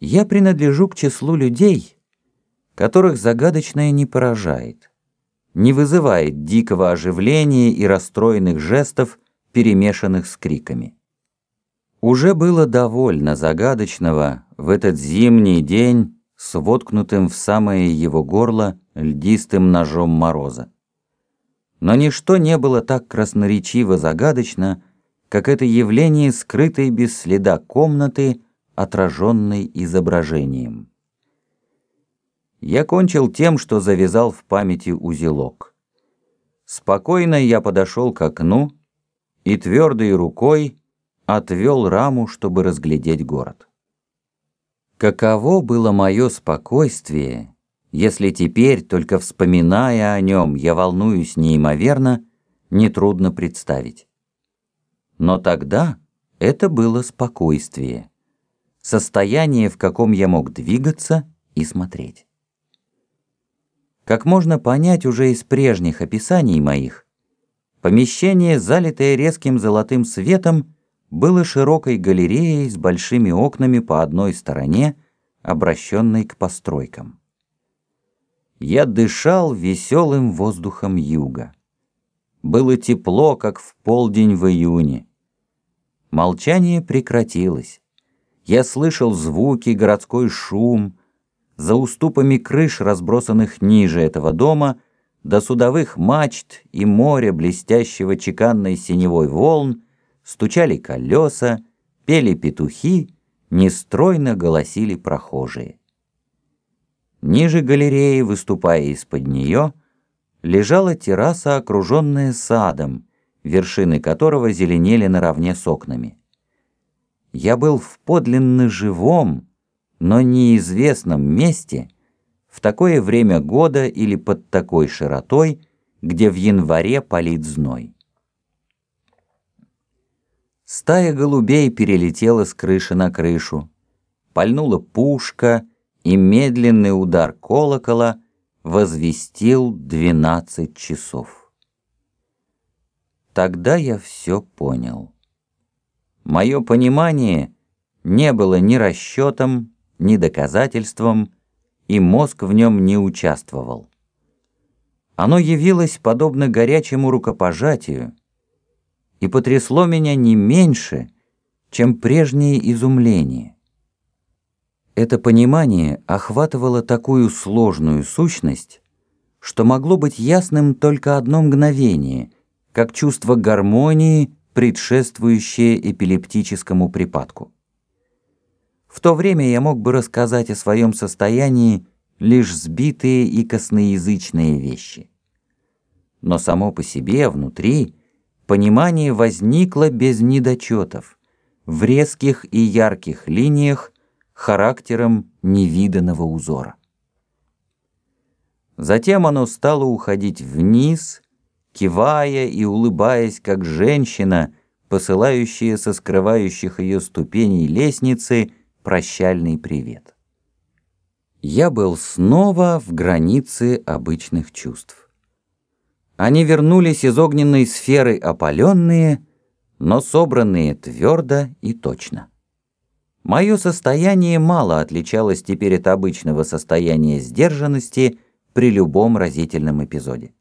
Я принадлежу к числу людей, которых загадочное не поражает, не вызывает дикого оживления и расстроенных жестов, перемешанных с криками. Уже было довольно загадочного в этот зимний день с воткнутым в самое его горло льдистым ножом мороза. Но ничто не было так красноречиво загадочно, как это явление скрытой без следа комнаты, отраженной изображением. Я кончил тем, что завязал в памяти узелок. Спокойно я подошел к окну и твердой рукой отвел раму, чтобы разглядеть город. Каково было мое спокойствие, если теперь, только вспоминая о нем, я волнуюсь неимоверно, нетрудно представить. Но тогда это было спокойствие, состояние, в каком я мог двигаться и смотреть. Как можно понять уже из прежних описаний моих, помещение, залитое резким золотым светом, было широкой галереей с большими окнами по одной стороне, обращенной к постройкам. Я дышал веселым воздухом юга. Было тепло, как в полдень в июне. Молчание прекратилось. Я слышал звуки, городской шум. За уступами крыш, разбросанных ниже этого дома, до судовых мачт и моря блестящего чеканной синевой волн, стучали колеса, пели петухи, нестройно голосили прохожие. Ниже галереи, выступая из-под нее, лежала терраса, окруженная садом, вершины которого зеленели наравне с окнами. Я был в подлинно живом, но неизвестном месте, в такое время года или под такой широтой, где в январе палит зной. Стая голубей перелетела с крыши на крышу. Пальнула пушка, и медленный удар колокола возвестил двенадцать часов. Тогда я все понял. Мое понимание не было ни расчетом, ни доказательством, и мозг в нем не участвовал. Оно явилось подобно горячему рукопожатию, и потрясло меня не меньше, чем прежнее изумление. Это понимание охватывало такую сложную сущность, что могло быть ясным только одно мгновение, как чувство гармонии, предшествующее эпилептическому припадку. В то время я мог бы рассказать о своем состоянии лишь сбитые и косноязычные вещи. Но само по себе, внутри, Понимание возникло без недочетов, в резких и ярких линиях, характером невиданного узора. Затем оно стало уходить вниз, кивая и улыбаясь, как женщина, посылающая со скрывающих ее ступеней лестницы прощальный привет. Я был снова в границе обычных чувств. Они вернулись из огненной сферы опаленные, но собранные твердо и точно. Мое состояние мало отличалось теперь от обычного состояния сдержанности при любом разительном эпизоде.